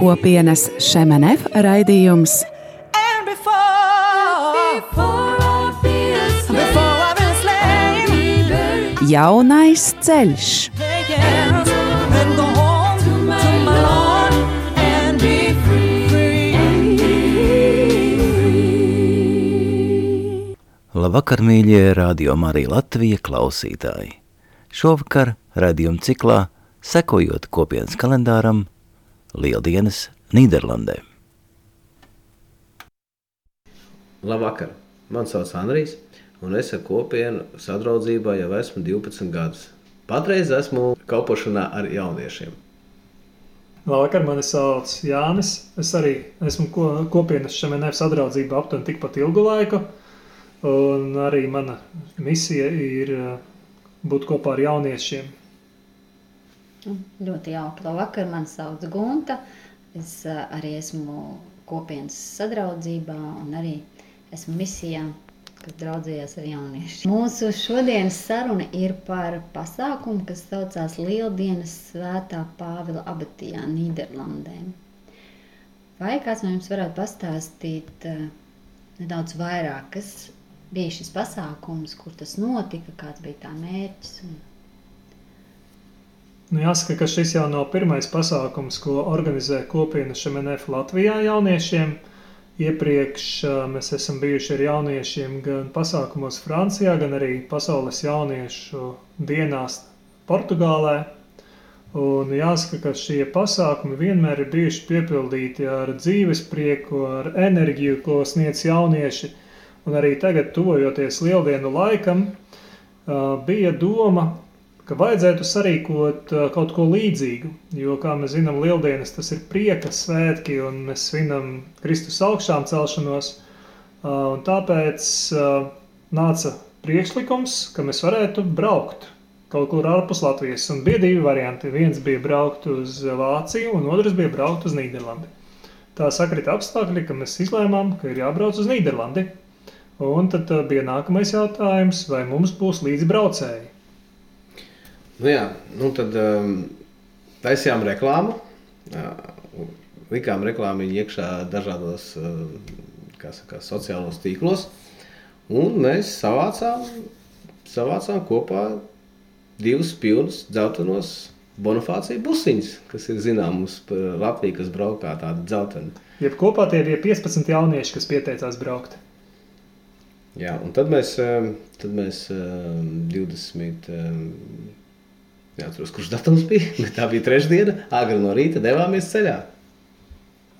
Kopienas Šemenef raidījums Jaunais ceļš. Labvakar, mīļie radio Marija Latvija klausītāji! Šovakar radījuma ciklā, sekojot kopienas kalendāram, Lieldienas Nīderlandē. Labvakar! Man sauc Andrijs, un es ar kopienu sadraudzībā jau esmu 12 gadus. Patreiz esmu kalpošanā ar jauniešiem. Labvakar, mani sauc Jānis. Es arī esmu ko, kopienas šemenēm sadraudzībā aptuveni tikpat ilgu laiku. Un arī mana misija ir uh, būt kopā ar jauniešiem. Ļoti jauki. Labvakar, mani sauc Gunta. Es uh, arī esmu kopienas sadraudzībā un arī esmu misijā, kas draudzījās ar jauniešiem. Mūsu šodienas saruna ir par pasākumu, kas saucās Lieldienas svētā Pāvila abatijā Nīderlandē. Vai kāds no jums varētu pastāstīt uh, nedaudz vairāk, kas bija šis pasākums, kur tas notika, kāds bija tā mērķis? Un... Nu, jāsaka, ka šis jau nav pirmais pasākums, ko organizē kopiena Šemenef Latvijā jauniešiem. Iepriekš mēs esam bijuši ar jauniešiem gan pasākumos Francijā, gan arī pasaules jauniešu dienās Portugālē. Un jāsaka, ka šie pasākumi vienmēr ir bijuši piepildīti ar dzīves prieku, ar enerģiju, ko sniedz jaunieši. Un arī tagad, tuvojoties lieldienu laikam, bija doma ka vajadzētu sarīkot uh, kaut ko līdzīgu. Jo, kā mēs zinām, lieldienas tas ir prieka svētki, un mēs svinam Kristus augšām celšanos. Uh, tāpēc uh, nāca priekšlikums, ka mēs varētu braukt kaut kur ārpus Latvijas. Un bija divi varianti. Viens bija braukt uz Vāciju, un otrs bija braukt uz Nīderlandi. Tā sakrita apstākļi, ka mēs izlēmām, ka ir jābrauc uz Nīderlandi. Un tad bija nākamais jautājums, vai mums būs līdzi braucēji. Nu, jā, nu tad um, taisījām reklāmu. Uh, likām reklāmu iekšā dažādos uh, saka, sociālos tīklos. Un mēs savācām, savācām kopā divus pilnus dzeltenos Bonifācija busiņus, kas ir zināms par Latviju, kas brauc kā tāda dzeltena. Jeb kopā tie bija 15 jaunieši, kas pieteicās braukt. Jā, un tad mēs, um, tad mēs 20 Neatceros, kurš datums bija, bet tā bija trešdiena. Agri no rīta devāmies ceļā.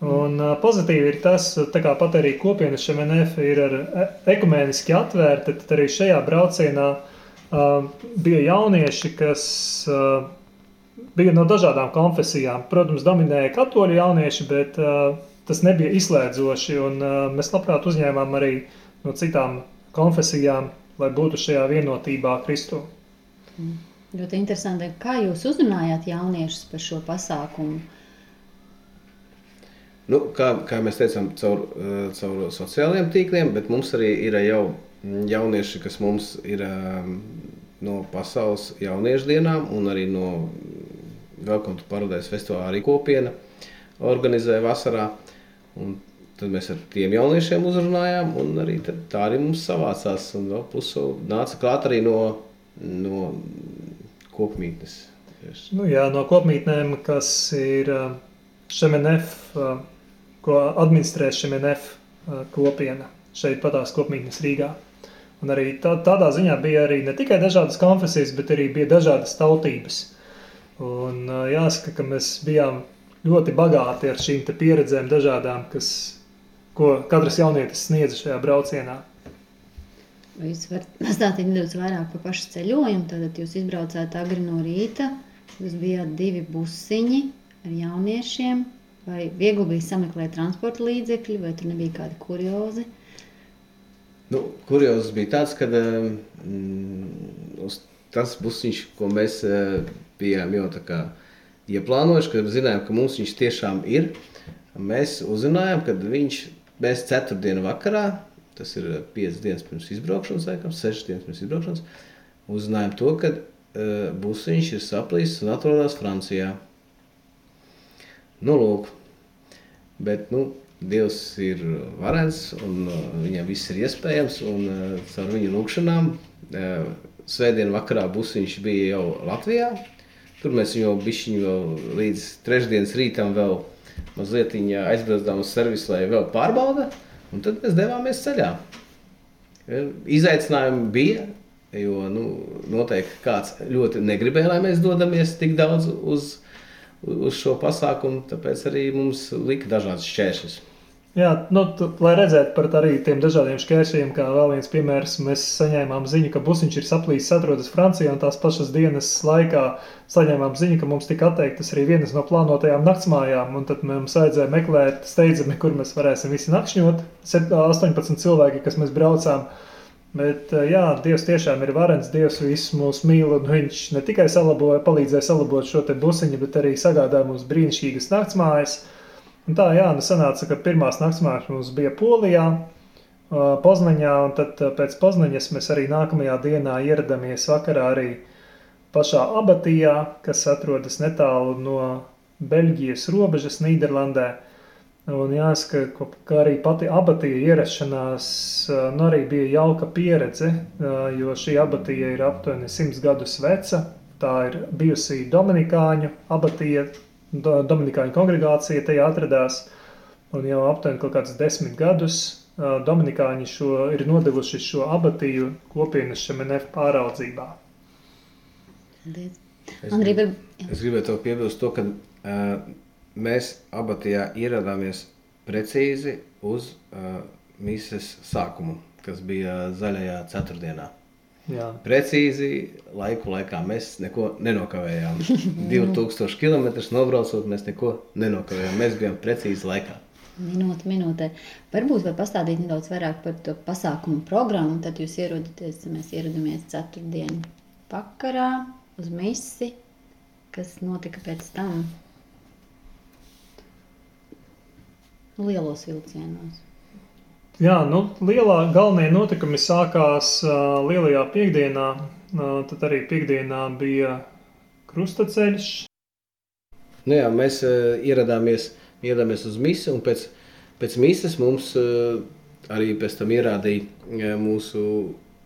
Un pozitīvi ir tas, ka pat arī kopienas šemenef ir ar e, ekumēniski atvērta, tad arī šajā braucienā uh, bija jaunieši, kas uh, bija no dažādām konfesijām. Protams, dominēja katoļu jaunieši, bet uh, tas nebija izslēdzoši, un mēs labprāt uzņēmām arī no citām konfesijām, lai būtu šajā vienotībā Kristu. Mm. Ļoti interesanti, kā jūs uzrunājāt jauniešus par šo pasākumu. Nu, kā, kā mēs teicām, caur, eh, caur sociālajiem tīkliem, bet mums arī ir jau jaunieši, kas mums ir eh, no pasaules jauniešu dienām un arī no Welcome to Paradise festivāla arī kopiena organizē vasarā. Un tad mēs ar tiem jauniešiem uzrunājām, un arī tā arī mums savācās. Un vēl pusi nāca klāt arī no, no kopmītnes? Nu, jā, no kopmītnēm, kas ir Šemenef, ko administrē Šemenef kopiena šeit patās kopmītnes Rīgā. Un arī tā, tādā ziņā bija arī ne tikai dažādas konfesijas, bet arī bija dažādas tautības. Un jāsaka, ka mēs bijām ļoti bagāti ar šīm pieredzēm dažādām, kas, ko katrs jaunietis sniedza šajā braucienā. Jūs varat pastāstīt nedaudz vairāk par pašu ceļojumu? Tad jūs izbraucāt agri no rīta, jūs bijāt divi busiņi ar jauniešiem. Vai viegli bija sameklēt transporta līdzekļi, vai tur nebija kādi kuriozi? Nu, kuriozs bija tāds, ka um, uz tas busiņš, ko mēs uh, bijām jau tā kā ieplānojuši, kad zinājām, ka mums viņš tiešām ir. Mēs uzzinājām, ka viņš, mēs ceturtdienu vakarā, tas ir 5 dienas pirms izbraukšanas, laikam, 6 dienas pirms izbraukšanas, uzzinājām to, ka uh, busiņš ir saplīsis un atrodas Francijā. Nu, lūk. Bet, nu, Dievs ir varens un uh, viņam viss ir iespējams. Un uh, caur viņu lūgšanām uh, svētdien vakarā busiņš bija jau Latvijā. Tur mēs viņu bišķiņu vēl līdz trešdienas rītam vēl mazliet aizbraucām uz servisu, lai vēl pārbauda. Un tad mēs devāmies ceļā. Izaicinājumi bija, jo nu, noteikti kāds ļoti negribēja, lai mēs dodamies tik daudz uz, uz šo pasākumu, tāpēc arī mums lika dažādas šķēršļus. Jā, nu, tu, lai redzētu par arī tiem dažādiem šķēršļiem, kā vēl viens piemērs, mēs saņēmām ziņu, ka busiņš ir saplīsis, atrodas Francijā, un tās pašas dienas laikā saņēmām ziņu, ka mums tika atteiktas arī vienas no plānotajām naktsmājām, un tad mums vajadzēja meklēt steidzami, kur mēs varēsim visi nakšņot, 18 cilvēki, kas mēs braucām. Bet, jā, Dievs tiešām ir varens, Dievs visus mūs mīl, un viņš ne tikai salaboja, palīdzēja salabot šo te busiņu, bet arī sagādāja mums brīnišķīgas naktsmājas. Un tā, jā, nu sanāca, ka pirmās naktsmājas mums bija Polijā, Poznaņā, un tad pēc Poznaņas mēs arī nākamajā dienā ieradāmies vakarā arī pašā abatijā, kas atrodas netālu no Beļģijas robežas Nīderlandē. Un jāsaka, ka arī pati abatija ierašanās nu, arī bija jauka pieredze, jo šī abatija ir aptuveni 100 gadus veca. Tā ir bijusi Dominikāņu abatija Dominikāņu kongregācija tajā atradās. Un jau aptuveni kaut kādus desmit gadus Dominikāņi šo, ir nodevuši šo abatiju kopienas šemenef pāraudzībā. Es, grib, es gribēju to piebilst to, ka uh, mēs abatijā ieradāmies precīzi uz uh, mises sākumu, kas bija zaļajā ceturtdienā. Jā. Precīzi laiku laikā mēs neko nenokavējām. 2000 km nobraucot, mēs neko nenokavējām. Mēs bijām precīzi laikā. Minūte, minūte. Varbūt var pastāstīt nedaudz vairāk par to pasākumu programmu. Tad jūs ierodaties, mēs ieradāmies ceturtdienu vakarā uz misi, kas notika pēc tam lielos vilcienos. Jā, nu, lielā galvenie notikumi sākās uh, lielajā piekdienā. Uh, tad arī piekdienā bija krustaceļš. Nu jā, mēs uh, ieradāmies, ieradāmies uz misi, un pēc, pēc mises mums uh, arī pēc tam ierādīja uh, mūsu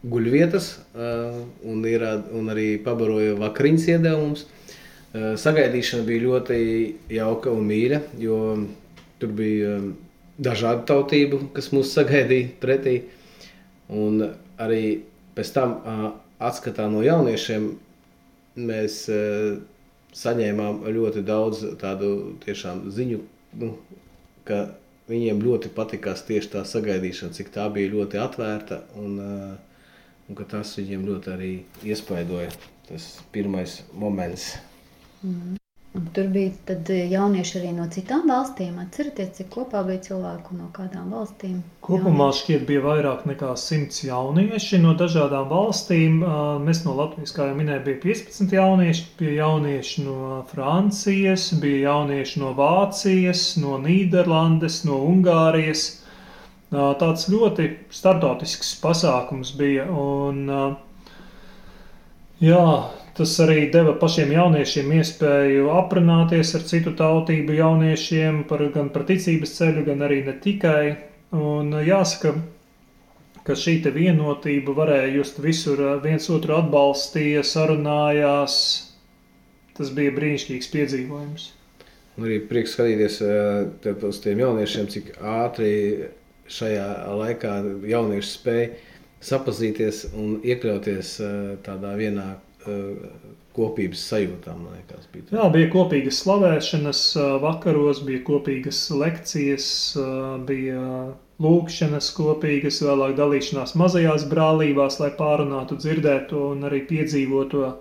guļvietas, uh, un, ierād, un arī pabaroja vakariņas iedevums. Uh, sagaidīšana bija ļoti jauka un mīļa, jo tur bija... Uh, dažādu tautību, kas mūs sagaidīja pretī. Un arī pēc tam atskatā no jauniešiem mēs saņēmām ļoti daudz tādu tiešām ziņu, nu, ka viņiem ļoti patikās tieši tā sagaidīšana, cik tā bija ļoti atvērta un, un ka tas viņiem ļoti arī iespaidoja tas pirmais moments. Mm. Un tur bija eh, jaunieši arī no citām valstīm. Atcerieties, cik kopā bija cilvēku no kādām valstīm? Kopumā šķiet bija vairāk nekā simts jaunieši no dažādām valstīm. Mēs no Latvijas, kā jau minēju, bija 15 jaunieši. Bija jaunieši no Francijas, bija jaunieši no Vācijas, no Nīderlandes, no Ungārijas. Tāds ļoti startautisks pasākums bija. Un, jā, Tas arī deva pašiem jauniešiem iespēju aprunāties ar citu tautību jauniešiem par, gan par ticības ceļu, gan arī ne tikai. Un jāsaka, ka šī vienotība varēja just visur, viens otru atbalstīja, sarunājās. Tas bija brīnišķīgs piedzīvojums. Un arī prieks skatīties eh, uz tiem jauniešiem, cik ātri šajā laikā jaunieši spēja sapazīties un iekļauties tādā vienā kopības sajūtām. Liekas, bija Jā, bija kopīgas slavēšanas vakaros, bija kopīgas lekcijas, bija lūkšanas kopīgas, vēlāk dalīšanās mazajās brālībās, lai pārunātu dzirdēto un arī piedzīvoto.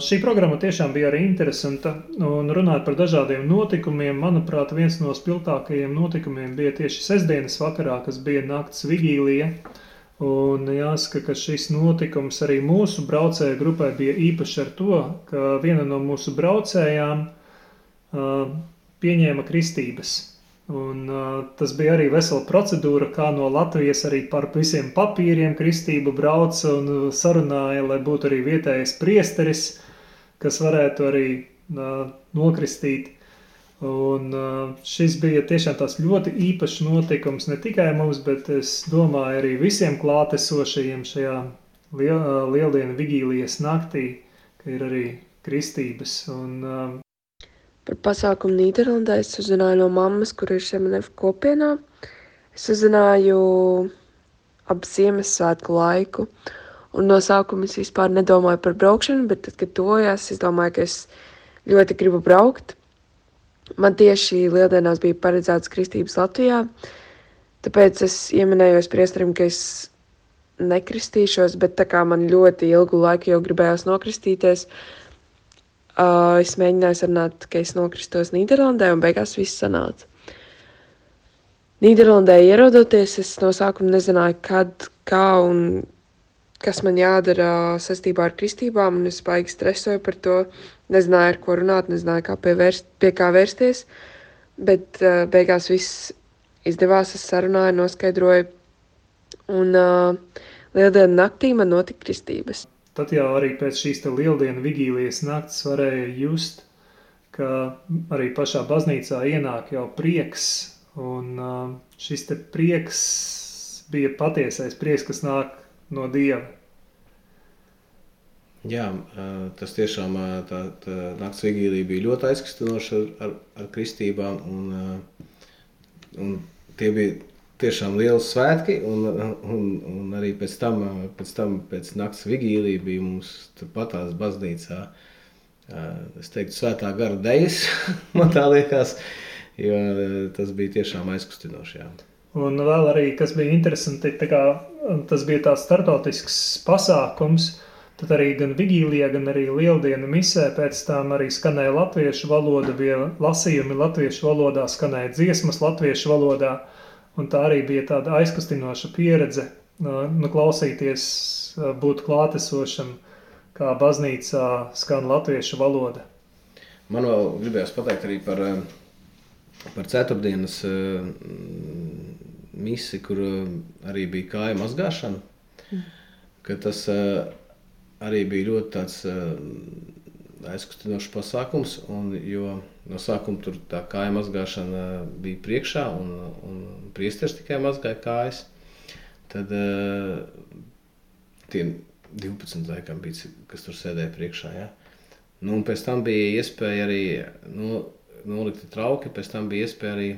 Šī programma tiešām bija arī interesanta, un runājot par dažādiem notikumiem, manuprāt, viens no spilgtākajiem notikumiem bija tieši sestdienas vakarā, kas bija nakts vigīlija, Un jāsaka, ka šis notikums arī mūsu braucēju grupai bija īpašs ar to, ka viena no mūsu braucējām uh, pieņēma kristības. Un, uh, tas bija arī vesela procedūra, kā no Latvijas arī par visiem papīriem kristību brauca un sarunāja, lai būtu arī vietējais priesteris, kas varētu arī uh, nokristīt. Un šis bija tiešām tāds ļoti īpašs notikums ne tikai mums, bet es domāju arī visiem klātesošajiem šajā liel, lieldienu vigīlijas naktī, ka ir arī kristības. Un, Par pasākumu Nīderlandē es uzzināju no mammas, kur ir Šemenef kopienā. Es uzzināju ap Ziemassvētku laiku. Un no sākuma es vispār nedomāju par braukšanu, bet tad, kad tojās, es domāju, ka es ļoti gribu braukt. Man tieši lieldienās bija paredzēts kristības Latvijā, tāpēc es ieminējos priesterim, ka es nekristīšos, bet tā kā man ļoti ilgu laiku jau gribējās nokristīties, uh, es mēģināju sarunāt, ka es nokristos Nīderlandē, un beigās viss sanāca. Nīderlandē ierodoties, es no sākuma nezināju, kad, kā un kas man jādara saistībā ar kristībām, un es baigi stresoju par to. Nezināju, ar ko runāt, nezināju, kā pie, vērst, pie kā vērsties, bet uh, beigās viss izdevās, es sarunāju, noskaidroju, un uh, lieldienu naktī man notika kristības. Tad jau arī pēc šīs lieldienu vigīlijas nakts varēja just, ka arī pašā baznīcā ienāk jau prieks, un uh, šis prieks bija patiesais prieks, kas nāk no Dieva. Jā, tas tiešām tā, tā nakts vigīlija bija ļoti aizkustinoša ar, ar, ar kristībām. Un, un tie bija tiešām lieli svētki, un, un, un arī pēc tam, pēc tam, pēc nakts vigīlija bija mums patās baznīcā, es teiktu, svētā gara dejas, man tā liekas, jo tas bija tiešām aizkustinoši. Jā. Un vēl arī, kas bija interesanti, kā, tas bija tāds startautisks pasākums, Tad arī gan vigīlijā, gan arī lieldienu misē pēc tam arī skanēja latviešu valoda, bija lasījumi latviešu valodā, skanēja dziesmas latviešu valodā, un tā arī bija tāda aizkustinoša pieredze, nu, klausīties, būt klātesošam, kā baznīcā skan latviešu valoda. Man vēl gribējās pateikt arī par, par ceturtdienas misi, kur arī bija kāja mazgāšana, mm. ka tas arī bija ļoti tāds uh, aizkustinošs pasākums. Un, jo no sākuma tur tā kāja mazgāšana bija priekšā, un, un priesteris tikai mazgāja kājas. Tad uh, tie 12 laikam bija, kas tur sēdēja priekšā. Ja? Nu, un pēc tam bija iespēja arī nu, nolikt trauki, pēc tam bija iespēja arī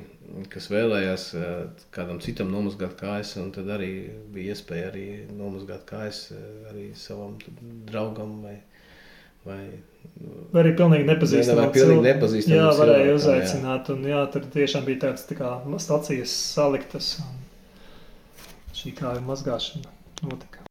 kas vēlējās eh, kādam citam nomazgāt kājas, un tad arī bija iespēja arī nomazgāt kājas eh, arī savam draugam vai, vai, vai arī pilnīgi nepazīstamam. Vai pilnīgi nepazīstamam. Jā, varēja uzaicināt, jā. un jā, tur tiešām bija tāds tā kā stacijas saliktas, un šī kāja mazgāšana notika.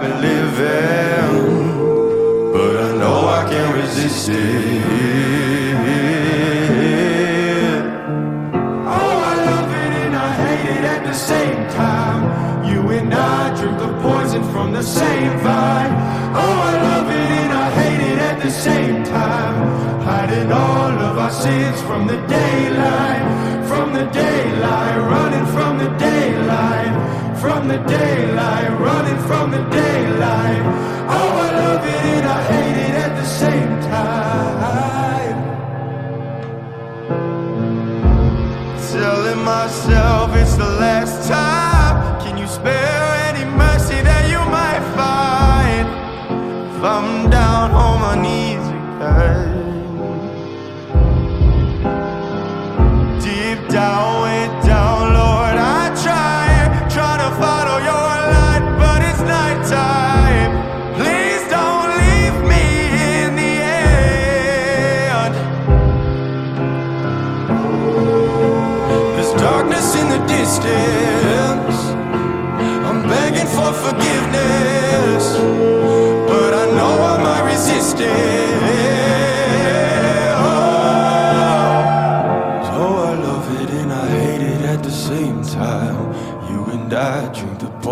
Been living, but I know I can't resist it. Oh, I love it and I hate it at the same time. You and I drink the poison from the same vine. Oh, I love it and I hate it at the same time. Hiding all of our sins from the daylight from the daylight, running from the daylight. Oh, I love it and I hate it at the same time.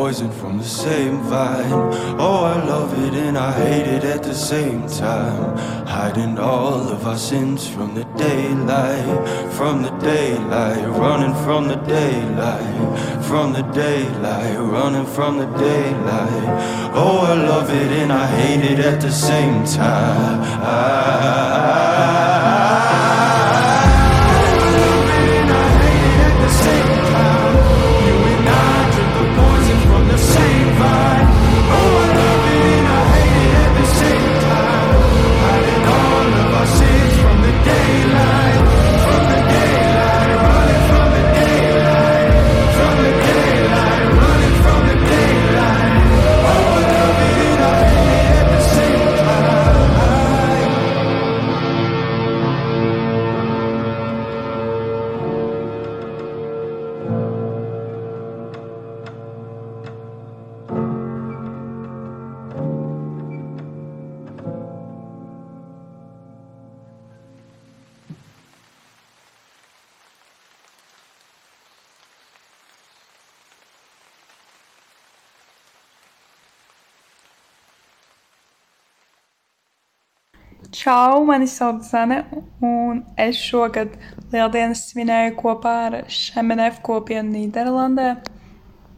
Poison from the same vine. Oh, I love it and I hate it at the same time. Hiding all of our sins from the daylight, from the daylight, running from the daylight, from the daylight, running from the daylight. Oh, I love it and I hate it at the same time. Čau, mani sauc Zane, un es šogad Lieldienas svinēju kopā ar Šemenef kopienu Nīderlandē.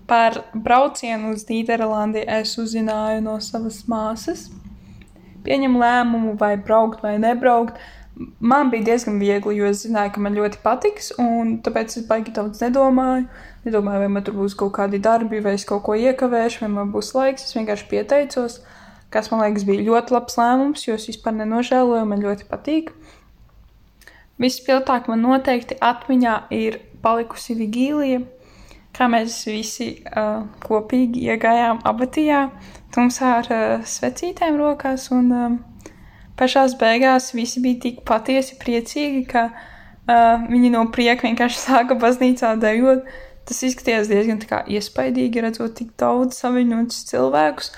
Par braucienu uz Nīderlandi es uzzināju no savas māsas. Pieņem lēmumu, vai braukt vai nebraukt. Man bija diezgan viegli, jo es zināju, ka man ļoti patiks, un tāpēc es baigi daudz nedomāju. Nedomāju, vai man tur būs kaut kādi darbi, vai es kaut ko iekavēšu, vai man būs laiks. Es vienkārši pieteicos kas man liekas bija ļoti labs lēmums, jo es vispār nenožēloju, man ļoti patīk. Vispilgtāk man noteikti atmiņā ir palikusi vigīlija, kā mēs visi uh, kopīgi iegājām abatijā, tumsā ar uh, svecītēm rokās, un um, pašās beigās visi bija tik patiesi priecīgi, ka uh, viņi no prieka vienkārši sāka baznīcā dejot. Tas izskatījās diezgan iespaidīgi, redzot tik daudz saviņotus cilvēkus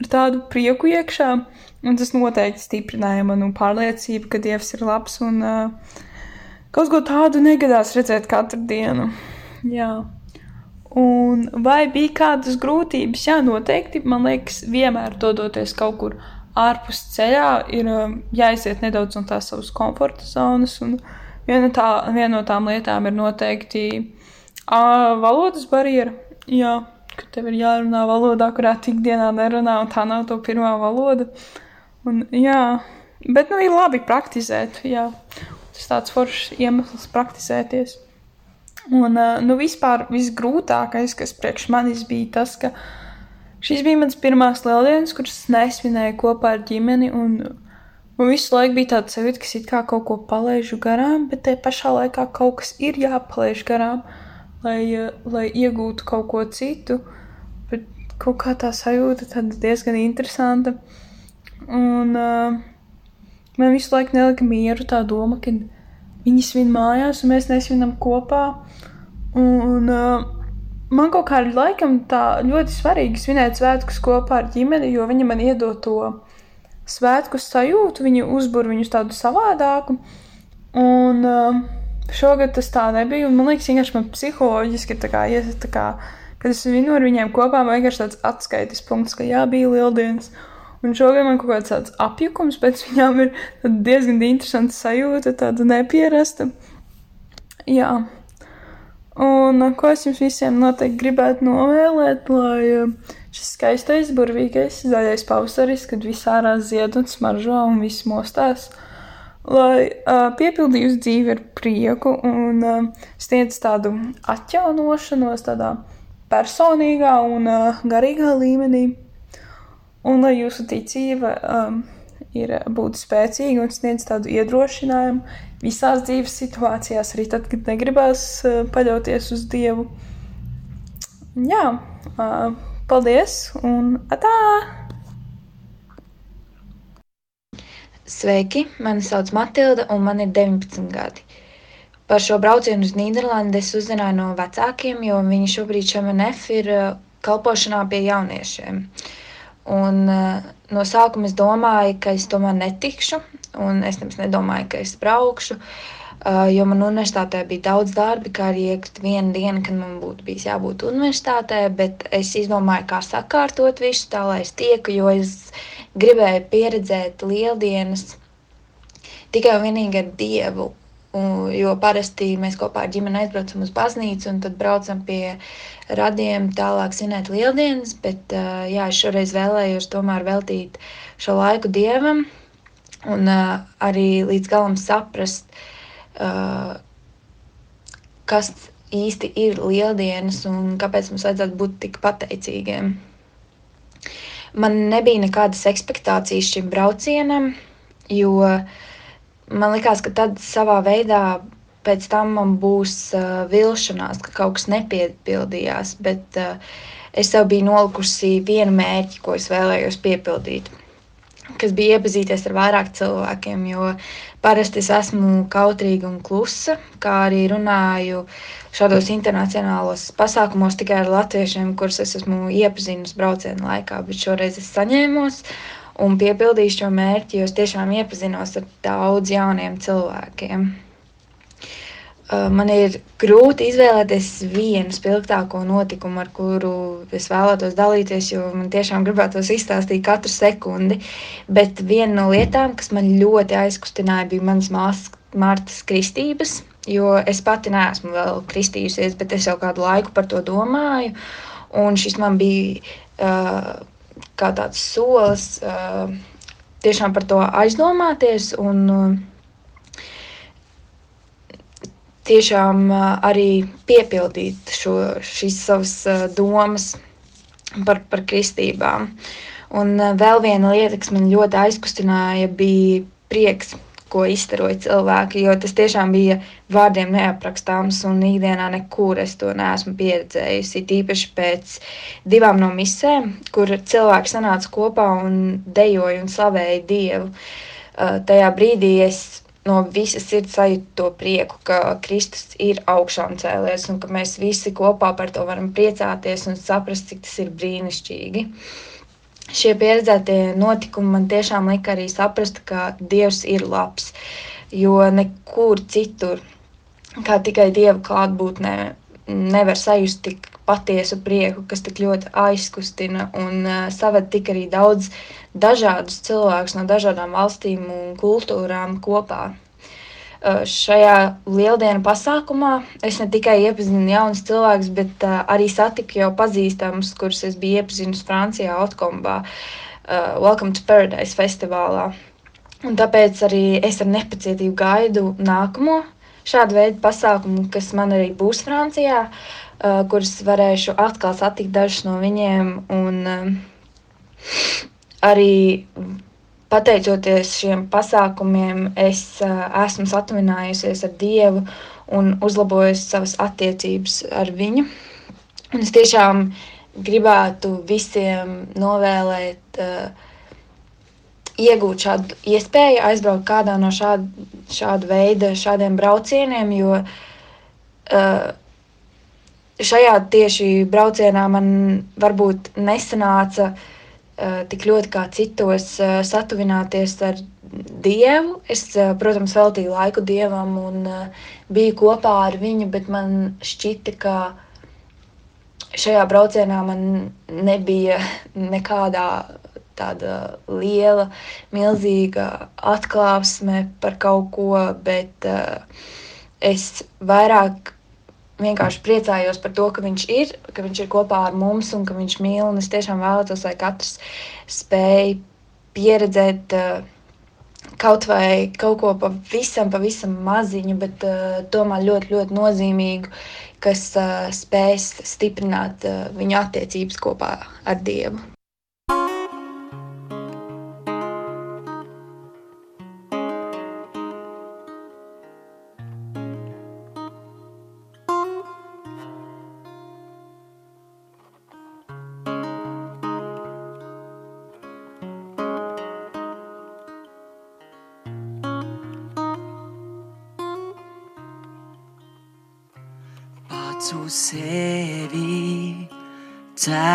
ar tādu prieku iekšā. Un tas noteikti stiprināja manu pārliecību, ka Dievs ir labs un uh, kaut ko tādu negadās redzēt katru dienu. Jā. Un vai bija kādas grūtības? Jā, noteikti. Man liekas, vienmēr dodoties kaut kur ārpus ceļā, ir um, jāiziet nedaudz no tās savas komforta zonas. Un viena, tā, viena no tām lietām ir noteikti uh, valodas barjera. Jā, ka tev ir jārunā valodā, kurā tik dienā nerunā, un tā nav to pirmā valoda. Un, jā, bet nu ir labi praktizēt, jā. Tas tāds foršs iemesls praktizēties. Un, nu, vispār visgrūtākais, kas priekš manis bija tas, ka šīs bija mans pirmās lieldienas, kuras nesvinēju kopā ar ģimeni, un man visu laiku bija tāds sajūta, ka es kā kaut ko palaižu garām, bet te pašā laikā kaut kas ir jāpalaiž garām. Uh, lai, lai iegūtu kaut ko citu. Bet kaut kā tā sajūta diezgan interesanta. Un uh, man visu laiku nelika mieru tā doma, ka viņi svin mājās un mēs nesvinam kopā. Un uh, man kaut kā laikam tā ļoti svarīgi svinēt svētkus kopā ar ģimeni, jo viņi man iedod to svētku sajūtu, viņi uzbur viņus tādu savādāku. Un uh, Šogad tas tā nebija, man liekas, vienkārši man psiholoģiski tā kā, ja, tā kā kad es vinu ar viņiem kopā, man vienkārši tāds atskaites punkts, ka jā, bija lieldienas. Un šogad man kaut kāds tāds apjukums pēc viņām ir diezgan interesanta sajūta, tāda nepierasta. Jā. Un ko es jums visiem noteikti gribētu novēlēt, lai šis skaistais, burvīgais, zaļais pavasaris, kad viss ārā zied un smaržo un viss mostās, lai uh, piepildītu dzīvi ar prieku un uh, sniedz tādu atjaunošanos tādā personīgā un uh, garīgā līmenī. Un lai jūsu ticība um, ir būt spēcīga un sniedz tādu iedrošinājumu visās dzīves situācijās, arī tad, kad negribās uh, paļauties uz Dievu. Jā, uh, paldies un atā! Sveiki, mani sauc Matilda un man ir 19 gadi. Par šo braucienu uz Nīderlandi es uzzināju no vecākiem, jo viņi šobrīd šemenef ir uh, kalpošanā pie jauniešiem. Un, uh, no sākuma es domāju, ka es tomēr netikšu, un es nemaz nedomāju, ka es braukšu, uh, jo man universitātē bija daudz darbi, kā arī iekst viena diena, kad man būtu bijis jābūt universitātē, bet es izdomāju, kā sakārtot visu tā, lai es tieku, jo es gribēju pieredzēt lieldienas tikai un vienīgi ar Dievu Jo parasti mēs kopā ar ģimeni aizbraucam uz baznīcu un tad braucam pie radiem tālāk svinēt lieldienas. Bet jā, es šoreiz vēlējos tomēr veltīt šo laiku dievam un arī līdz galam saprast, kas īsti ir lieldienas un kāpēc mums vajadzētu būt tik pateicīgiem. Man nebija nekādas expectācijas šim braucienam, jo man likās, ka tad savā veidā pēc tam man būs uh, vilšanās, ka kaut kas nepiepildījās. Bet uh, es sev biju nolikusi vienu mērķi, ko es vēlējos piepildīt. Kas bija iepazīties ar vairāk cilvēkiem, jo parasti es esmu kautrīga un klusa, kā arī runāju šādos internacionālos pasākumos tikai ar latviešiem, kurus es esmu iepazinusi brauciena laikā, bet šoreiz es saņēmos un piepildīšu šo mērķi, jo es tiešām iepazinos ar daudz jauniem cilvēkiem. Uh, man ir grūti izvēlēties vienu spilgtāko notikumu, ar kuru es vēlētos dalīties, jo man tiešām gribētos izstāstīt katru sekundi. Bet viena no lietām, kas man ļoti aizkustināja, bija manas māsas kristības. Jo es pati neesmu vēl kristījusies, bet es jau kādu laiku par to domāju. Un šis man bija uh, kā tāds solis uh, tiešām par to aizdomāties un uh, tiešām arī piepildīt šo, šīs savas domas par, par kristībām. Un vēl viena lieta, kas man ļoti aizkustināja, bija prieks ko izstaroja cilvēki, jo tas tiešām bija vārdiem neaprakstāms, un ikdienā nekur es to neesmu pieredzējusi. Tīpaši pēc divām no misēm, kur cilvēki sanāca kopā un dejoja un slavēja Dievu. Tajā brīdī es no visas sirds sajūtu to prieku, ka Kristus ir augšām cēlies un ka mēs visi kopā par to varam priecāties un saprast, cik tas ir brīnišķīgi. Šie pieredzētie notikumi man tiešām lika arī saprast, ka Dievs ir labs. Jo nekur citur, kā tikai Dieva klātbūtnē, nevar sajust tik patiesu prieku, kas tik ļoti aizkustina un uh, saved tik arī daudz dažādus cilvēkus no dažādām valstīm un kultūrām kopā. Eh, šajā lieldienu pasākumā es ne tikai iepazinu jaunus cilvēkus, bet uh, arī satiku jau pazīstamus, kurus es biju iepazinusi Francijā, Otkombā, uh, Welcome to Paradise festivālā. Un tāpēc arī es ar nepacietību gaidu nākamo šādu veidu pasākumu, kas man arī būs Francijā, uh, kurus varēšu atkal satikt dažus no viņiem. Un, uh, arī pateicoties šiem pasākumiem, es uh, esmu satuvinājusies ar Dievu un uzlabojusi savas attiecības ar viņu. Un es tiešām gribētu visiem novēlēt, uh, iegūt šādu iespēju, aizbraukt kādā no šāda, šāda veida, šādiem braucieniem, jo uh, šajā tieši braucienā man varbūt nesanāca uh, tik ļoti kā citos eh, satuvināties ar Dievu. Es, eh, protams, veltīju laiku Dievam un biju kopā ar viņu, bet man šķita, ka šajā braucienā man nebija nekādā tāda liela, milzīga atklāsme par kaut ko, bet es vairāk vienkārši priecājos par to, ka viņš ir, ka viņš ir kopā ar mums un ka viņš mīl. Es tiešām vēlētos, lai katrs spēj pieredzēt, eh, kaut vai kaut ko pavisam, pavisam maziņu, bet uh, tomēr ļoti, ļoti nozīmīgu, kas uh, spēs stiprināt uh, viņu attiecības kopā ar Dievu.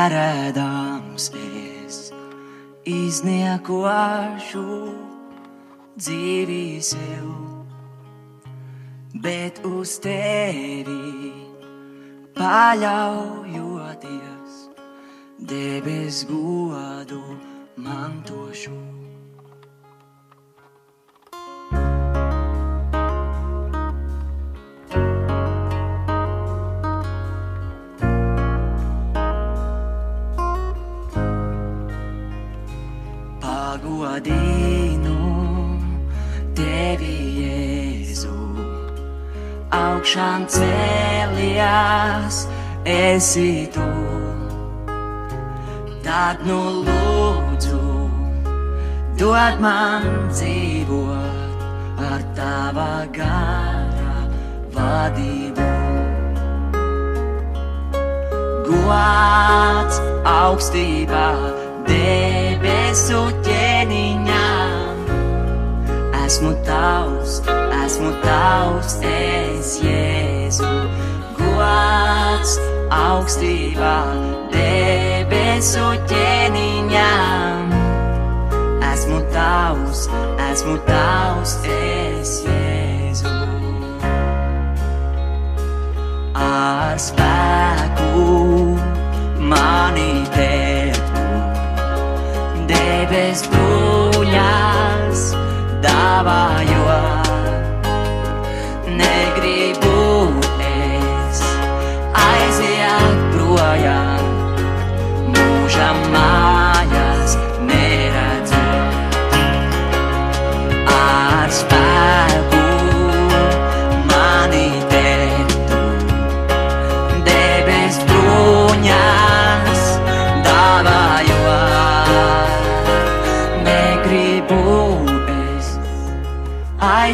Cerēdams es izniekošu dzīvi sev, bet uz tevi paļaujoties debes godu mantošu. Esi tu. Tad nu lūdzu, dod man dzīvot ar tava gara vadību. Gods augstībā debesu ķēniņām, esmu tavs esmu tavs, es Jēzu. Gods augstībā debesu ķēniņām. Esmu tavs, esmu tavs, es Jēzu. Ar spēku mani tērtu, debes bruļās dāvājot.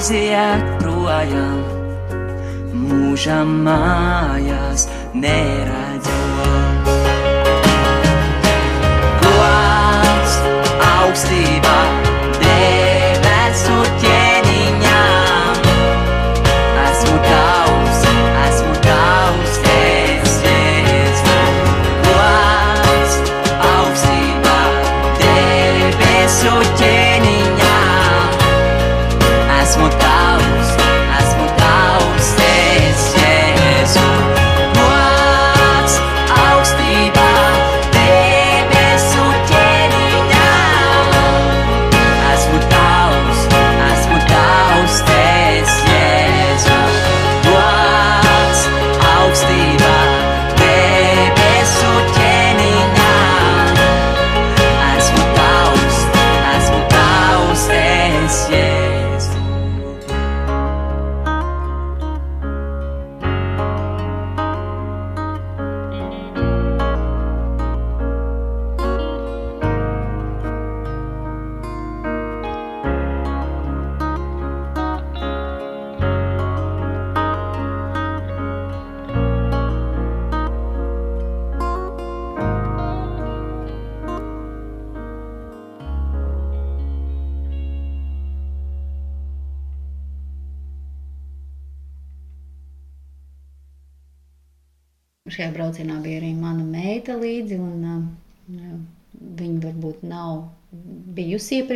Aiziet projām, mūžam mājās neredzot.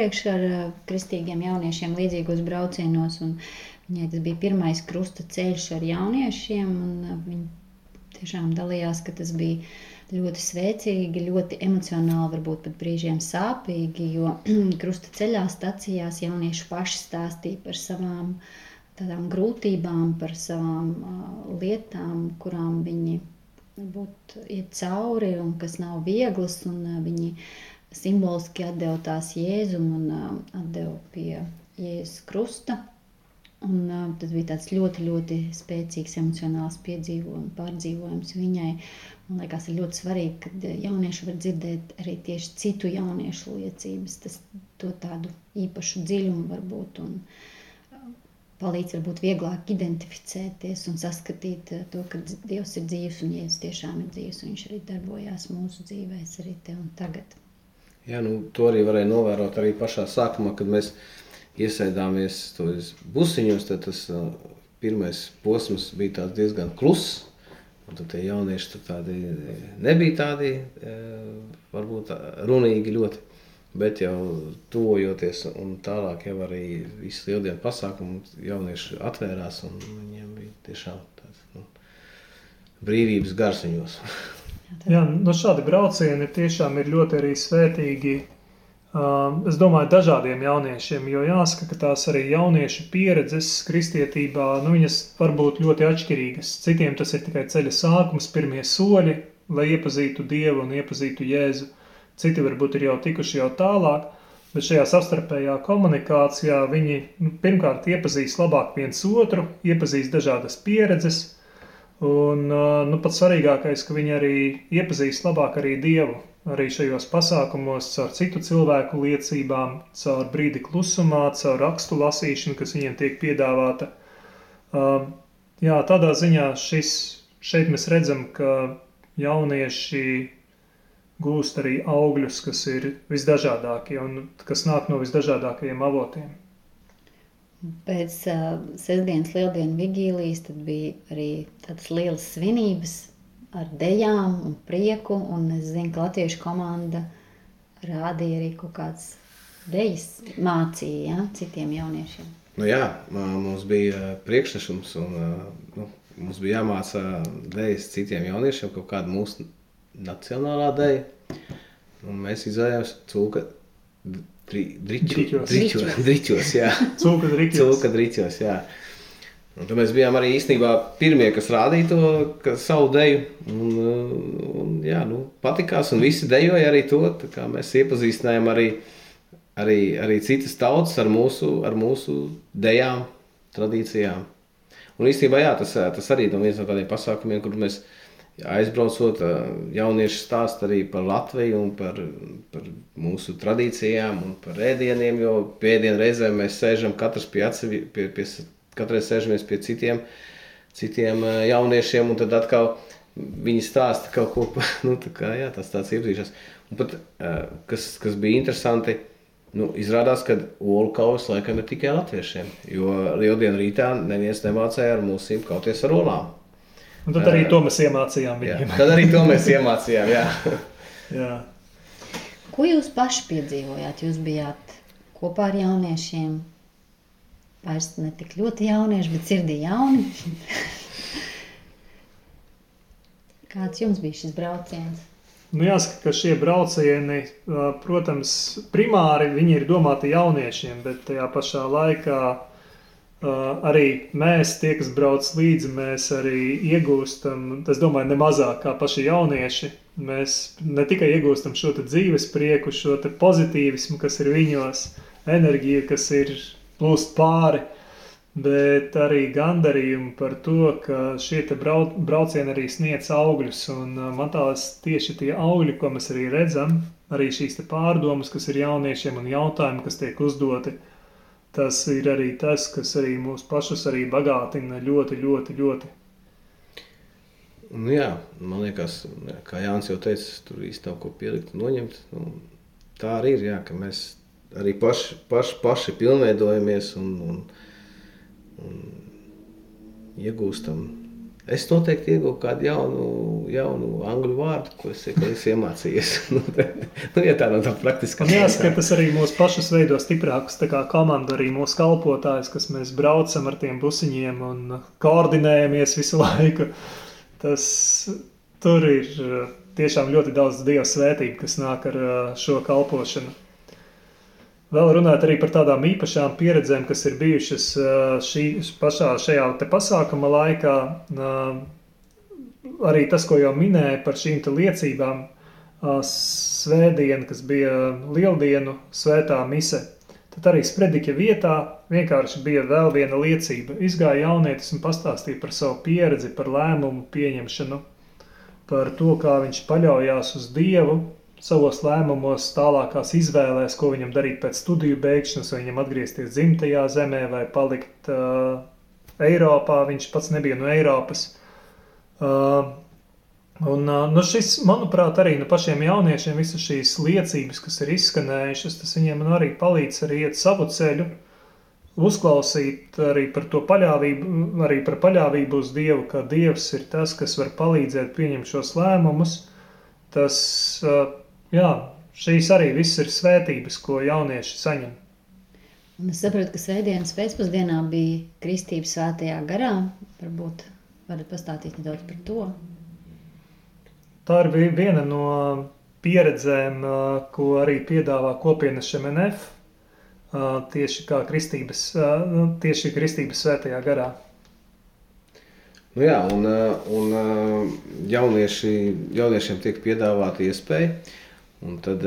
Iepriekš ar uh, kristīgiem jauniešiem līdzīgos braucienos. Viņai tas bija pirmais krusta ceļš ar jauniešiem. Un, uh, viņa tiešām dalījās, ka tas bija ļoti svētīgi, ļoti emocionāli, varbūt pat brīžiem sāpīgi. Jo krusta ceļā stacijās jaunieši paši stāstīja par savām tādām grūtībām, par savām uh, lietām, kurām viņi varbūt iet cauri un kas nav vieglas. Un, uh, viņi simboliski atdeva tās jēzumu un uh, atdeva pie Jēzus Krusta. Un, uh, tad bija tāds ļoti, ļoti spēcīgs emocionāls piedzīvojums, pārdzīvojums viņai. Man liekas, ir ļoti svarīgi, ka jaunieši var dzirdēt arī tieši citu jauniešu liecības. Tas dod tādu īpašu dziļumu varbūt. Un, uh, palīdz varbūt vieglāk identificēties un saskatīt uh, to, ka Dievs ir dzīves un Jēzus tiešām ir dzīves. un Viņš arī darbojās mūsu dzīvēs arī te un tagad. Jā, nu, to arī varēja novērot arī pašā sākumā, kad mēs iesaidāmies tos busiņos. Tad tas uh, pirmais posms bija diezgan kluss. Un tad tie jaunieši tur tādi nebija tādi, uh, varbūt tā runīgi ļoti. Bet jau tuvojoties un tālāk jau arī visu lieldienu pasākumu jaunieši atvērās un viņiem bija tiešām tāds nu, brīvības gars viņos. Jā, no šādi braucieni tiešām ir ļoti arī svētīgi. Uh, es domāju, dažādiem jauniešiem, jo jāsaka, ka tās arī jauniešu pieredzes kristietībā, nu, viņas var būt ļoti atšķirīgas. Citiem tas ir tikai ceļa sākums, pirmie soļi, lai iepazītu Dievu un iepazītu Jēzu. Citi varbūt ir jau tikuši jau tālāk, bet šajā savstarpējā komunikācijā viņi nu, pirmkārt iepazīst labāk viens otru, iepazīst dažādas pieredzes, Un nu, pats svarīgākais, ka viņi arī iepazīst labāk arī Dievu, arī šajos pasākumos, caur citu cilvēku liecībām, caur brīdi klusumā, caur rakstu lasīšanu, kas viņiem tiek piedāvāta. Jā, tādā ziņā šis, šeit mēs redzam, ka jaunieši gūst arī augļus, kas ir visdažādākie un kas nāk no visdažādākajiem avotiem. Pēc uh, sestdienas lieldienu vigīlijas tad bija arī tādas lielas svinības ar dejām un prieku, un es zinu, ka latviešu komanda rādīja arī kaut kāds dejas mācīja ja, citiem jauniešiem. Nu jā, mums bija priekšnesums un nu, mums bija jāmāca dejas citiem jauniešiem kaut kāda mūsu nacionālā deja. Un mēs izvēlējāmies cūka driķos. jā. Cūka driķos. Cūka driķos, jā. Un tad mēs bijām arī īstenībā pirmie, kas rādīja to ka savu deju. Un, un, jā, nu, patikās, un visi dejoja arī to. Mēs iepazīstinājām arī, arī, arī citas tautas ar mūsu, ar mūsu dejām, tradīcijām. Un īstenībā jā, tas, tas arī ir viens no tādiem pasākumiem, kur mēs aizbraucot, jaunieši stāst arī par Latviju un par, par mūsu tradīcijām un par ēdieniem, jo pēdienu reizēm mēs sēžam katrs pie atsevi, pie, pie, katreiz sēžamies pie citiem, citiem jauniešiem un tad atkal viņi stāsta kaut ko, nu tā kā, jā, tas tāds iepazīšās. Un pat, kas, kas bija interesanti, nu, izrādās, ka olu kaujas laikam ir tikai latviešiem, jo lieldienu rītā neviens nemācēja ar mūsīm kauties ar olām. Un tad arī to mēs iemācījām viņiem. Jā, tad arī to mēs iemācījām. Jā. jā. Ko jūs paši piedzīvojāt? Jūs bijāt kopā ar jauniešiem. Vairs ne tik ļoti jaunieši, bet sirdī jauni. Kāds jums bija šis brauciens? Nu, jāsaka, ka šie braucieni, protams, primāri viņi ir domāti jauniešiem, bet tajā pašā laikā arī mēs, tie, kas brauc līdzi, mēs arī iegūstam, es domāju, ne mazāk kā paši jaunieši. Mēs ne tikai iegūstam šo dzīves prieku, šo pozitīvismu, kas ir viņos, enerģiju, kas ir plūst pāri, bet arī gandarījumu par to, ka šie brauc, braucieni arī sniedz augļus. Un uh, man tās tieši tie augļi, ko mēs arī redzam, arī šīs pārdomas, kas ir jauniešiem un jautājumi, kas tiek uzdoti tas ir arī tas, kas arī mūs pašus arī bagātina ļoti, ļoti, ļoti. Nu jā, man liekas, kā Jānis jau teica, tur īsti nav ko pielikt un noņemt. Nu, tā arī ir, jā, ka mēs arī paši, paši, paši pilnveidojamies un, un, un iegūstam Es noteikti ieguvu kādu jaunu, jaunu angļu vārdu, ko es, ko es iemācījos. nu, nu, ja tā nav tā praktiski. Jāsaka, tas arī mūsu pašus veido stiprākus, tā kā komanda, arī mūsu kalpotājs, kas mēs braucam ar tiem busiņiem un koordinējamies visu laiku. Tas tur ir tiešām ļoti daudz Dieva svētību, kas nāk ar šo kalpošanu. Vēl runāt arī par tādām īpašām pieredzēm, kas ir bijušas šī, pašā šajā pasākuma laikā. Arī tas, ko jau minēja par šīm svētdienām, svētdiena, kas bija lieldienu svētā mise. Tad arī sprediķa vietā vienkārši bija vēl viena liecība. Izgāja jaunietis un pastāstīja par savu pieredzi, par lēmumu pieņemšanu, par to, kā viņš paļaujās uz Dievu savos lēmumos, tālākās izvēlēs, ko viņam darīt pēc studiju beigšanas, vai viņam atgriezties dzimtajā zemē, vai palikt uh, Eiropā. Viņš pats nebija no Eiropas. Uh, Un, nu, šis, manuprāt, arī nu, pašiem jauniešiem visas šīs liecības, kas ir izskanējušas, tas viņiem nu, arī palīdz arī iet savu ceļu, uzklausīt arī par to paļāvību, arī par paļāvību uz Dievu, ka Dievs ir tas, kas var palīdzēt pieņemt šos lēmumus. Tas, jā, šīs arī viss ir svētības, ko jaunieši saņem. Un es saprotu, ka svētdienas pēcpusdienā bija kristība svētajā garā. Varbūt varat pastāstīt nedaudz par to. Tā ir viena no pieredzēm, ko arī piedāvā kopienas šemenef, tieši kā kristības, nu, tieši kristības svētajā garā. Nu jā, un, un jaunieši, jauniešiem tiek piedāvāta iespēja, un tad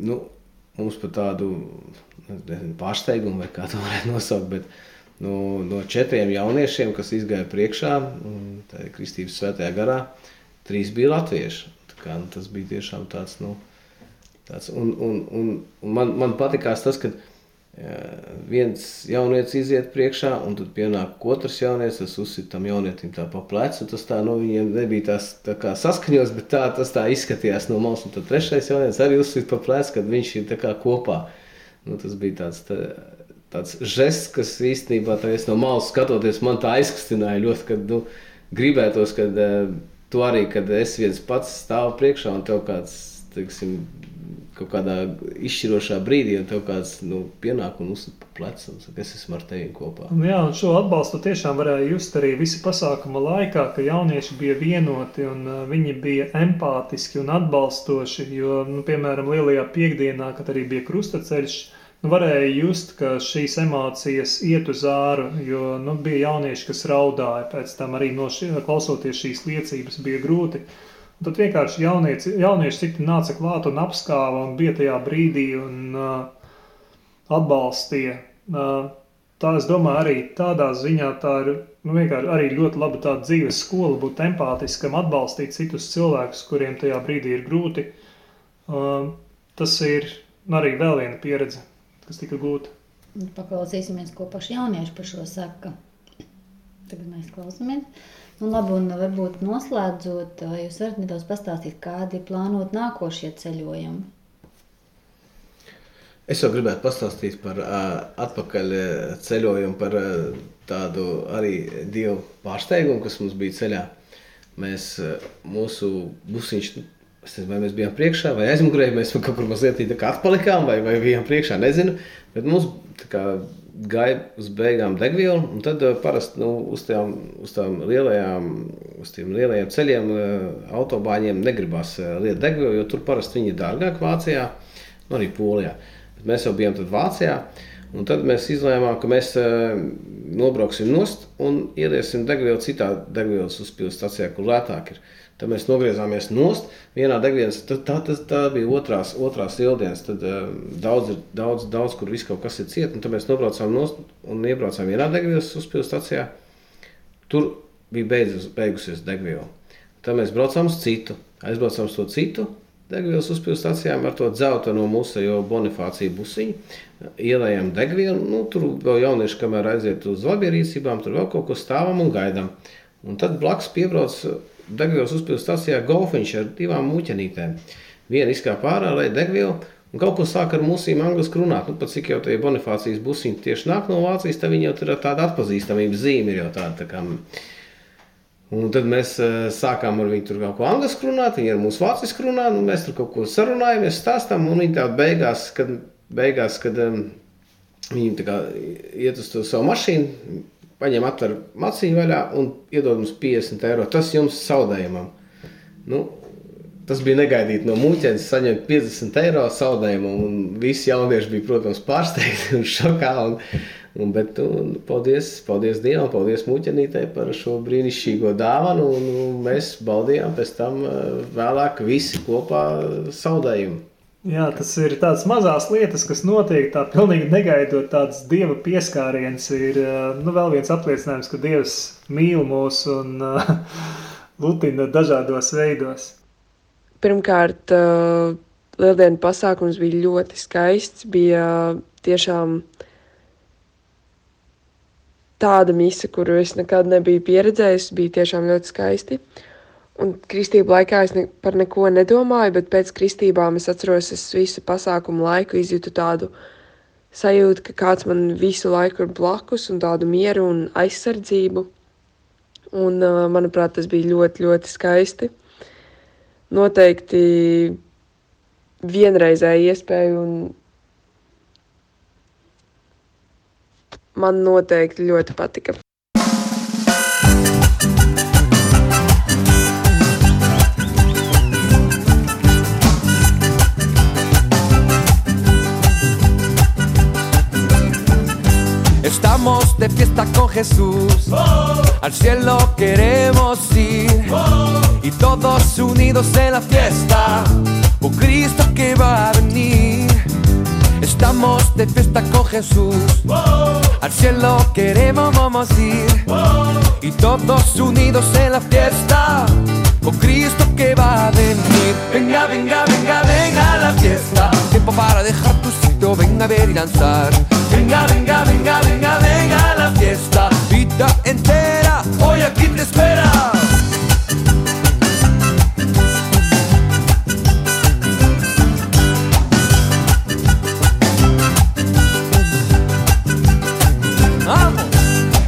nu, mums par tādu nezinu, pārsteigumu, vai kā to varētu nosaukt, bet no, no četriem jauniešiem, kas izgāja priekšā, kristības svētajā garā, trīs bija latvieši. Kā, nu, tas bija tiešām tāds, nu, tāds un, un, un man, man patikās tas, ka viens jaunietis iziet priekšā, un tad pienāk otrs jaunietis, tas uzsit tam jaunietim tā pa plecu, tas tā, nu, viņiem nebija tās tā kā saskaņos, bet tā, tas tā izskatījās no malas, un tad trešais jaunietis arī uzsit pa plecu, kad viņš ir tā kā kopā. Nu, tas bija tāds, tā, tāds žests, kas īstenībā es no malas skatoties, man tā aizkustināja ļoti, kad, nu, gribētos, kad tu arī, kad es viens pats stāvu priekšā un tev kāds, teiksim, kaut kādā izšķirošā brīdī, un tev kāds nu, pienāk un uzsver pa plecu, un saka, es esmu ar tevi kopā. Un jā, un šo atbalstu tiešām varēja just arī visi pasākuma laikā, ka jaunieši bija vienoti un uh, viņi bija empātiski un atbalstoši, jo, nu, piemēram, lielajā piekdienā, kad arī bija krustaceļš, nu, varēja just, ka šīs emocijas iet uz āru, jo nu, bija jaunieši, kas raudāja pēc tam arī no šī, klausoties šīs liecības, bija grūti. Un tad vienkārši jaunieši, jaunieši citi nāca klāt un apskāva un bija tajā brīdī un uh, atbalstīja. Uh, tā, es domāju, arī tādā ziņā tā ir nu, arī ļoti laba tāda dzīves skola, būt empātiskam, atbalstīt citus cilvēkus, kuriem tajā brīdī ir grūti. Uh, tas ir arī vēl viena pieredze kas tika gūta. Paklausīsimies, ko paši jaunieši par šo saka. Tagad mēs klausāmies. Nu, labi, un varbūt noslēdzot, jūs varat nedaudz pastāstīt, kādi ir plānot nākošie ceļojumi. Es jau gribētu pastāstīt par uh, atpakaļ ceļojumu, par uh, tādu arī dievu pārsteigumu, kas mums bija ceļā. Mēs, uh, mūsu busiņš Es nezinu, vai mēs bijām priekšā vai aizmugurē, mēs kaut kur mazliet atpalikām, vai, vai bijām priekšā, nezinu. Bet mums kā, gāja uz beigām degviela, un tad uh, parasti nu, uz, tām, uz, tām lielajām, uz tiem lielajiem ceļiem, uh, autobāņiem negribas uh, liet degvielu, jo tur parasti viņi ir dārgāk Vācijā, nu arī Polijā. Bet mēs jau bijām Vācijā, un tad mēs izlēmām, ka mēs nobrauksim nost un ieliesim degvielu citā degvielas uzpildes stacijā, kur lētāk ir. Tad mēs nogriezāmies nost. Vienā degvielas, tā, tā, tā, tā bija otrās, otrās ieldienas. Tad uh, daudz, daudz, daudz, kur viss kaut kas ir ciet. Tad mēs nobraucām nost un iebraucām vienā degvielas uzpildu stacijā. Tur bija beidzis, beigusies degviela. Tad mēs braucām uz citu, aizbraucām uz to citu degvielas uzpildu stacijām ar to dzeltu no mūsu Bonifācija busiņu. Ielējām degvielu, nu, tur vēl jaunieši, kamēr aiziet uz labierīcībām, tur vēl kaut ko stāvam un gaidām. Un tad blakus piebrauc degvielas uzpildes stācijā golfiņš ar divām muļķenītēm. Viena izkāpa ārā, lai degvielu, un kaut ko sāk ar mūsīm angliski runāt. Nu, pat cik jau tie Bonifācijas busiņi tieši nāk no Vācijas, tad viņi jau tur ir tāda atpazīstamības zīme, ir jau tāda. Tā kā, Un tad mēs uh, sākām ar viņu tur kaut ko angļuiski runāt, viņi ar mums vāciski runā, nu, mēs tur kaut ko sarunājamies, stāstām, un viņi tā beigās, kad, beigās, kad um, viņi tā kā iet uz to savu mašīnu, paņem atver maciņu vaļā un iedod mums 50 eiro. Tas jums zaudējumam. Nu, tas bija negaidīti no muļķienes saņemt 50 eiro zaudējumu. Un visi jaunieši bija, protams, pārsteigti un šokā. Un, un, bet, un, paldies, paldies Dievam, paldies muļķenītei par šo brīnišķīgo dāvanu. Un, un mēs baudījām pēc tam vēlāk visi kopā zaudējumu. Jā, tas ir tāds mazās lietas, kas notiek tā pilnīgi negaidot tādas dieva pieskārienas. Ir uh, nu, vēl viens apliecinājums, ka dievs mīl mūs un uh, lutina dažādos veidos. Pirmkārt, uh, Lieldienu pasākums bija ļoti skaists. Bija tiešām tāda mise, kuru es nekad nebiju pieredzējis. Bija tiešām ļoti skaisti. Un kristību laikā es ne, par neko nedomāju, bet pēc kristībām es atceros, es visu pasākumu laiku izjūtu tādu sajūtu, ka kāds man visu laiku ir blakus un tādu mieru un aizsardzību. Un, uh, manuprāt, tas bija ļoti, ļoti skaisti. Noteikti vienreizēja iespēja, un man noteikti ļoti patika. Fiesta con Jesús, al cielo queremos ir. Y todos unidos en la fiesta, por Cristo que va a venir. Estamos de fiesta con Jesús, al cielo queremos vamos ir. Y todos unidos en la fiesta, por Cristo que va a venir. Venga, venga, venga, venga a la fiesta, tiempo para dejar tu sitio, venga a ver y danzar. Venga, venga, venga, venga, venga fiesta, vida entera, hoy aquí te espera.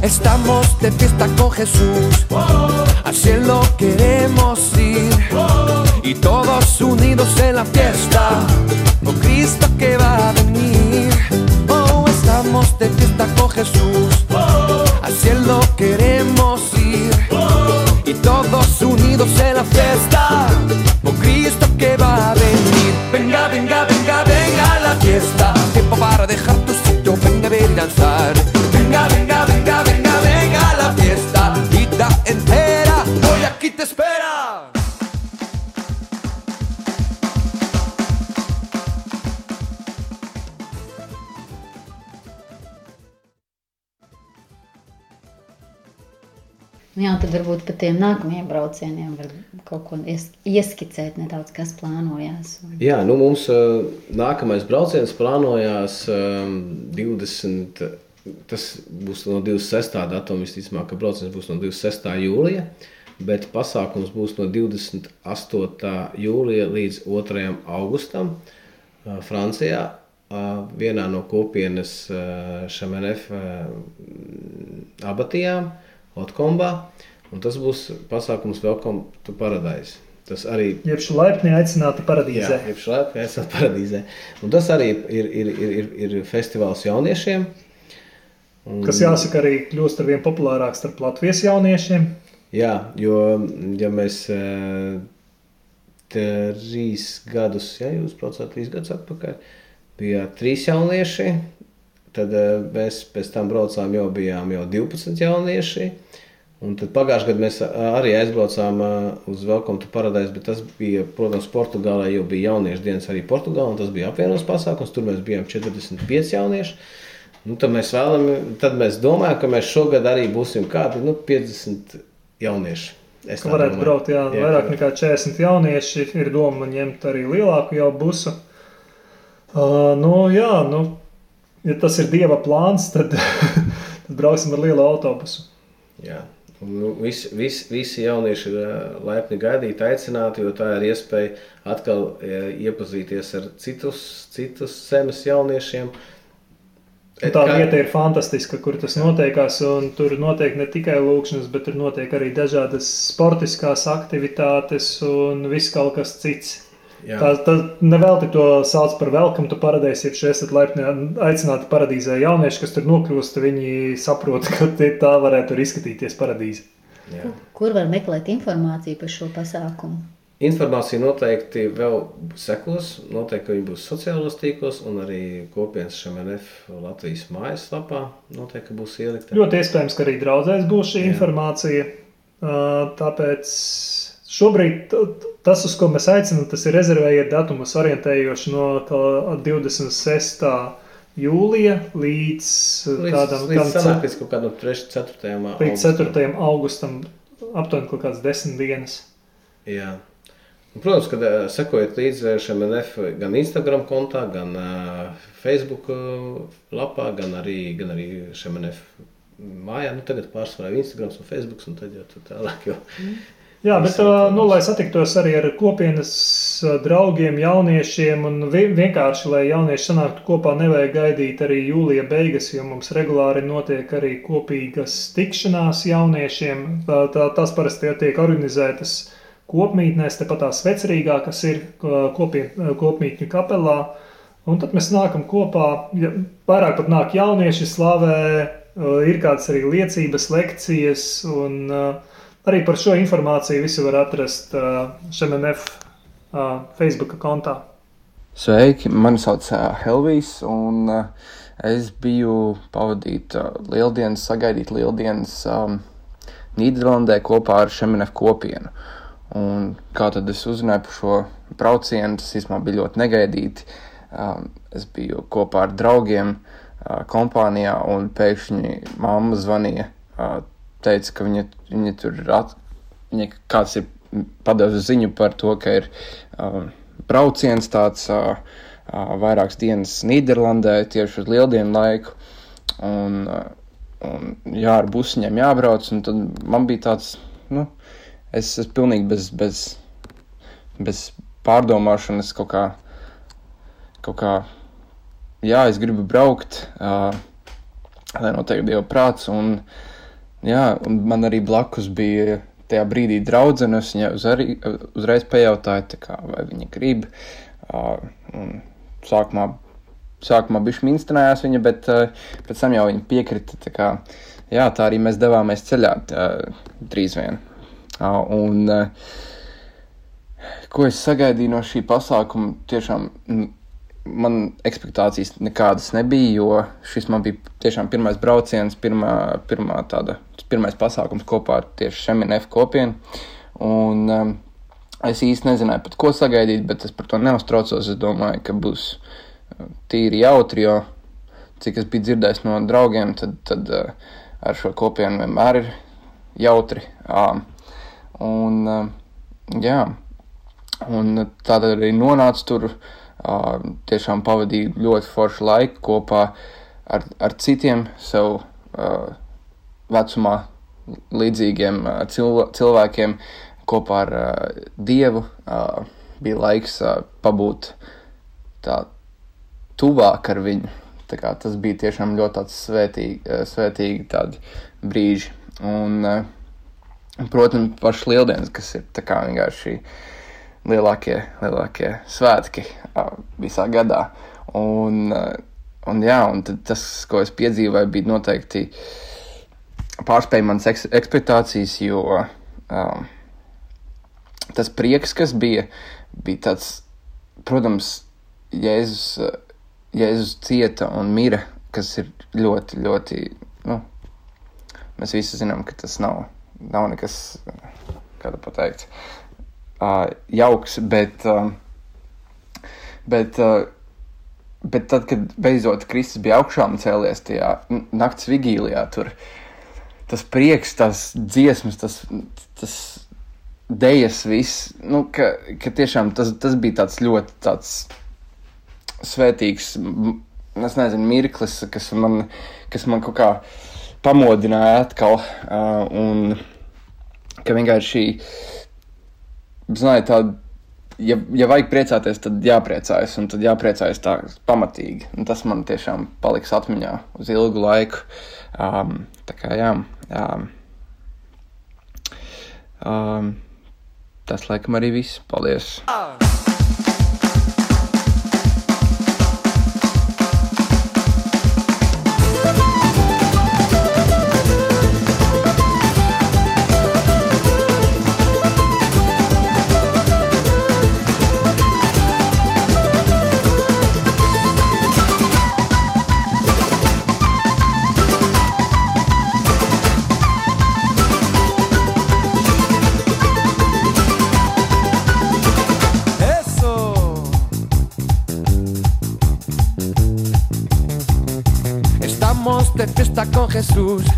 Estamos de fiesta con Jesús, al cielo queremos ir. Y todos unidos en la fiesta, con Cristo que va a venir. Oh, estamos de fiesta con Jesús, al cielo queremos ir y todos unidos en la fiesta, con Cristo que va a venir. Venga, venga, venga, venga a la fiesta, tiempo para dejar tu sitio, venga a ver y danzar. Venga, venga, Jā, tad varbūt par tiem nākamajiem braucieniem var kaut ko ies, ieskicēt nedaudz, kas plānojās. Un... Jā, nu mums uh, nākamais brauciens plānojās um, 20. Tas būs no 26. datuma. Visticamāk, ka brauciens būs no 26. jūlija, bet pasākums būs no 28. jūlija līdz 2. augustam uh, Francijā. Uh, vienā no kopienas uh, Šemenef uh, abatijām, Otkombā. Un tas būs pasākums Welcome to Paradise. Tas arī Jeb šī laipni aicināta paradīzē. Jā, jeb šlaip, kā esat paradīzē. Un tas arī ir, ir, ir, ir, ir festivāls jauniešiem. Un, Kas jāsaka, arī kļūst ar vien populārāks starp Latvijas jauniešiem. Jā, jo ja mēs eh, trīs gadus, ja jūs braucāt trīs gadus atpakaļ, bija trīs jaunieši. Tad eh, mēs pēc tam braucām, jau bijām jau 12 jaunieši. Un tad pagājušajā gadā mēs arī aizbraucām eh, uz Welcome to Paradise, bet tas bija, protams, Portugālē jau bija jauniešu dienas arī Portugālē, un tas bija apvienots pasākums. Tur mēs bijām 45 jaunieši. Nu, tad, mēs vēlam, tad mēs domājam, ka mēs šogad arī būsim kādi nu, 50 jaunieši. Es varētu domāju. braukt, jā, jā, vairāk nekā 40 jaunieši. Ir doma ņemt arī lielāku jau busu. Uh, nu, jā, nu, ja tas ir dieva plāns, tad, tad brauksim ar lielu autobusu. Jā. Nu, visi, visi, visi jaunieši ir laipni gaidīti, aicināti, jo tā ir iespēja atkal iepazīties ar citus, citus zemes jauniešiem. Un Tā vieta ir fantastiska, kur tas notiekās. Tur notiek ne tikai lūkšanas, bet tur notiek arī dažādas sportiskās aktivitātes un viss kaut kas cits. Jā. Tā, tā nevelti to sauc par welcome to paradīzi. Ja esat laipni aicināti paradīzē jaunieši, kas tur nokļūst, viņi saprot, ka tie- tā varētu izskatīties paradīze. Jā. Kur var meklēt informāciju par šo pasākumu? Informācija noteikti vēl sekos. Noteikti ka viņi būs sociālos tīklos un arī kopienas šMNF Latvijas mājaslapā. Noteikti ka būs ielikta. Ļoti iespējams, ka arī draudzēs būs šī informācija. Ā, Tāpēc Šobrīd tas, uz ko mēs aicinām, tas ir rezervējiet datumus orientējoši no tā 26. jūlija līdz Līdz, tādam līdz, kādam sanāk, līdz kaut kādam 3. 4. līdz 4. augustam, aptuveni kaut kādas desmit dienas. Jā. Protams, kad uh, sekojat līdzi šiem NF gan Instagram kontā, gan uh, Facebook lapā, gan arī, gan arī šiem NF mājā. Nu, tagad pārsvarā ir Instagram un Facebook, un tad jau tālāk. Jau. Jā, bet nu, lai satiktos arī ar kopienas draugiem, jauniešiem un vi- vienkārši, lai jaunieši sanāktu kopā, nevajag gaidīt arī jūlija beigas, jo mums regulāri notiek arī kopīgas tikšanās jauniešiem. Tā, tā, tās parasti tiek organizētas kopmītnēs, tepat tās vecerīgā, kas ir kopie, kopmītņu kapelā. Un tad mēs nākam kopā, ja, vairāk pat nāk jaunieši slavē, ir kādas arī liecības, lekcijas un uh, Arī par šo informāciju visu var atrast uh, ŠMNF uh, Facebook kontā. Sveiki, mani sauc uh, Helvijs, un es biju pavadīt lieldienas, sagaidīt lieldienas um, Nīderlandē kopā ar Šemenef kopienu. Un kā tad es uzzināju par šo braucienu, tas īstenībā bija ļoti negaidīti. Um, es biju kopā ar draugiem uh, kompānijā, un pēkšņi mamma zvanīja, uh, teica, ka viņa, viņa tur ir, at, viņa kāds ir padevis ziņu par to, ka ir um, brauciens tāds uh, uh, vairākas dienas Nīderlandē tieši uz lieldienu laiku. Un, uh, un jā, ar busiņiem jābrauc, un tad man bija tāds, nu, es esmu pilnīgi bez, bez, bez pārdomāšanas kaut kā, kaut kā, jā, es gribu braukt, uh, lai noteikti Dieva prāts, un, jā, un man arī blakus bija tajā brīdī draudzene, es viņai uz arī, uzreiz pajautāju, tā kā, vai viņa grib, uh, sākumā, sākumā bišķi minstrinājās viņa, bet uh, pēc tam jau viņa piekrita, tā kā, jā, tā arī mēs devāmies ceļā uh, drīz vien. Uh, un, uh, ko es sagaidīju no šī pasākuma, tiešām man expectācijas nekādas nebija, jo šis man bija tiešām pirmais brauciens, pirmā, pirmā tāda, pirmais pasākums kopā ar tieši Šeminef kopienu. Un um, es īsti nezināju, pat ko sagaidīt, bet es par to neuztraucos. Es domāju, ka būs uh, tīri jautri, jo cik es biju dzirdējis no draugiem, tad, tad uh, ar šo kopienu vienmēr ir jautri. Um, un, uh, jā, un tādā arī nonāca tur. Uh, tiešām pavadīju ļoti foršu laiku kopā ar, ar citiem sev uh, vecumā līdzīgiem uh, cilv cilvēkiem, kopā ar uh, Dievu. Uh, bija laiks uh, pabūt tā tuvāk ar viņu. Tā kā, tas bija tiešām ļoti tāds svētīgi, uh, svētīgi tādi brīži. Un, uh, protams, pašas lieldienas, kas ir tā kā vienkārši lielākie, lielākie svētki uh, visā gadā. Un, uh, un, jā, un tas, ko es piedzīvoju, bija noteikti pārspēja manas eks ekspektācijas, jo um, tas prieks, kas bija, bija tāds, protams, Jēzus, uh, Jēzus cieta un mira, kas ir ļoti, ļoti, nu, mēs visi zinām, ka tas nav, nav nekas, kā to pateikt, uh, jauks, bet, uh, bet, uh, bet tad, kad beidzot Kristus bija augšām cēlies tajā nakts vigīlijā, tur tas prieks, tas dziesmas, tas, tas dejas, viss, nu, ka, ka tiešām tas, tas bija tāds ļoti tāds svētīgs, es nezinu, mirklis, kas man, kas man kaut kā pamodināja atkal, uh, un ka vienkārši, zināju, tāda, ja, ja vajag priecāties, tad jāpriecājas, un tad jāpriecājas tā pamatīgi, un tas man tiešām paliks atmiņā uz ilgu laiku, um, tā kā jā, um, um, tas laikam arī viss, paldies! Thank Jesús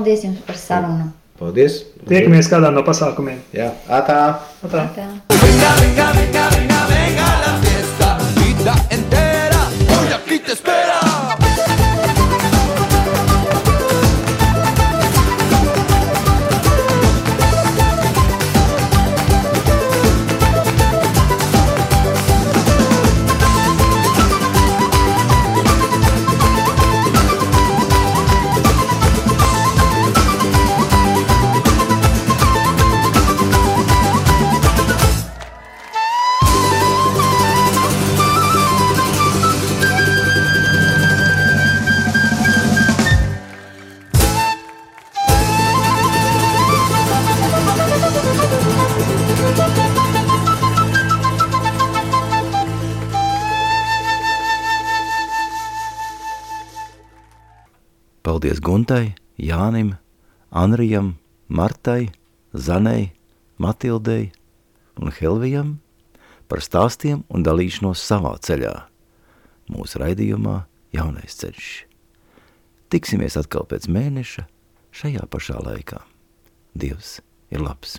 Paldies jums par sarunu! Paldies! Tiekamies kādā no pasākumiem! Jā, atā! atā. atā. Anrijam, Martai, Zanai, Matildei un Helvijam par stāstiem un dalīšanos savā ceļā. Mūsu raidījumā jaunais ceļš. Tiksimies atkal pēc mēneša šajā pašā laikā. Dievs ir labs!